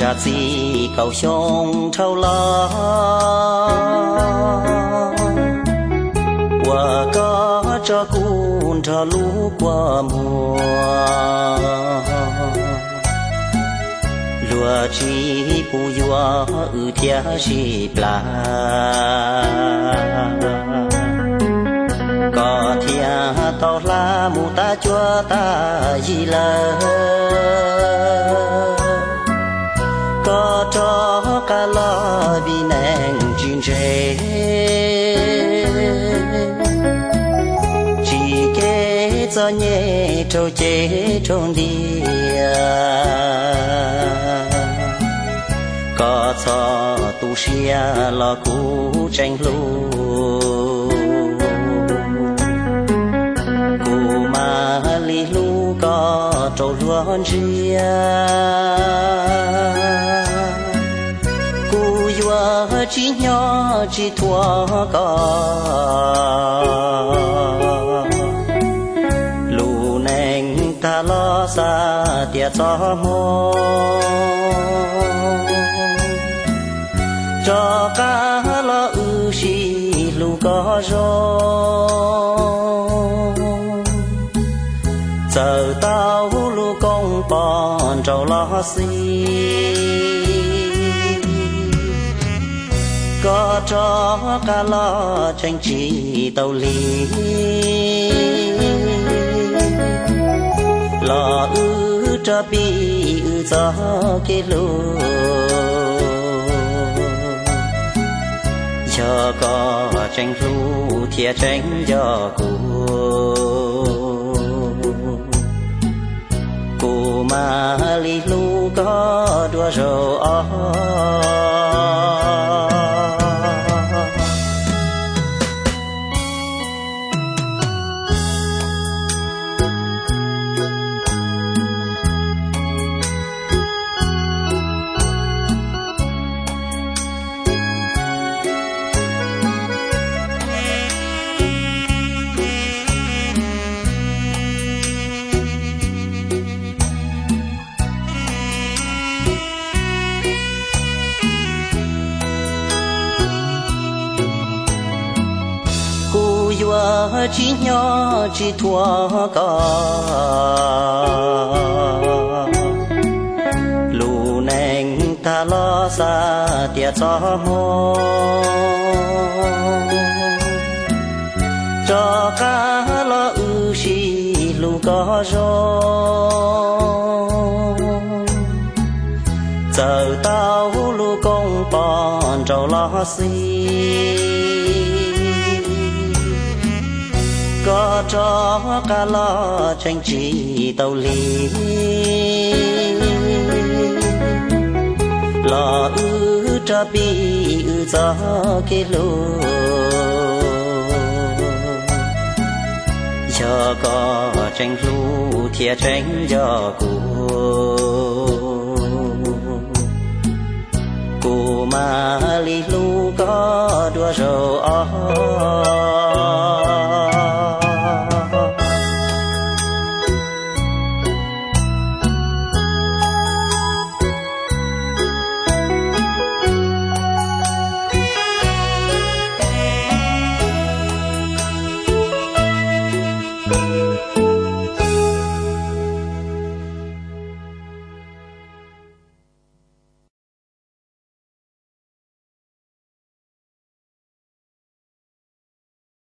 ra gì cầu sông trâu lo qua có cho cuốn cho lũ qua mùa lúa chi bù yua ư tia chi pla có thia tao la mu ta chua ta gì lời sơ nhẹ trâu chế trông đi à. có cho tu xia lo cú tranh lu. Cú mà li lu có trâu luôn chia. Cú yua chỉ nhỏ chỉ thua có ta lo xa tia cho mô. Cho cá lo ư xì lu có rô. Giờ tao lu công bọn trâu lo xì. Có cho cá lo tranh chỉ tàu lý lo ư cho bi ư cho cái lô. Cho có tranh lu thia tranh cho cô cô mà li lu có đua rồi chỉ nhỏ, chỉ thua cả. Lù nèn ta lo xa tiệt cho mô cho cá lo ư xì lù có rô giờ tao lù công bọn trâu lo xì. Cho ca lo tranh chỉ tàu lý. Lo ư cho bi ư gió kê lô cho có tranh lu thia tranh cho cô cô mà lì lu có đua rồi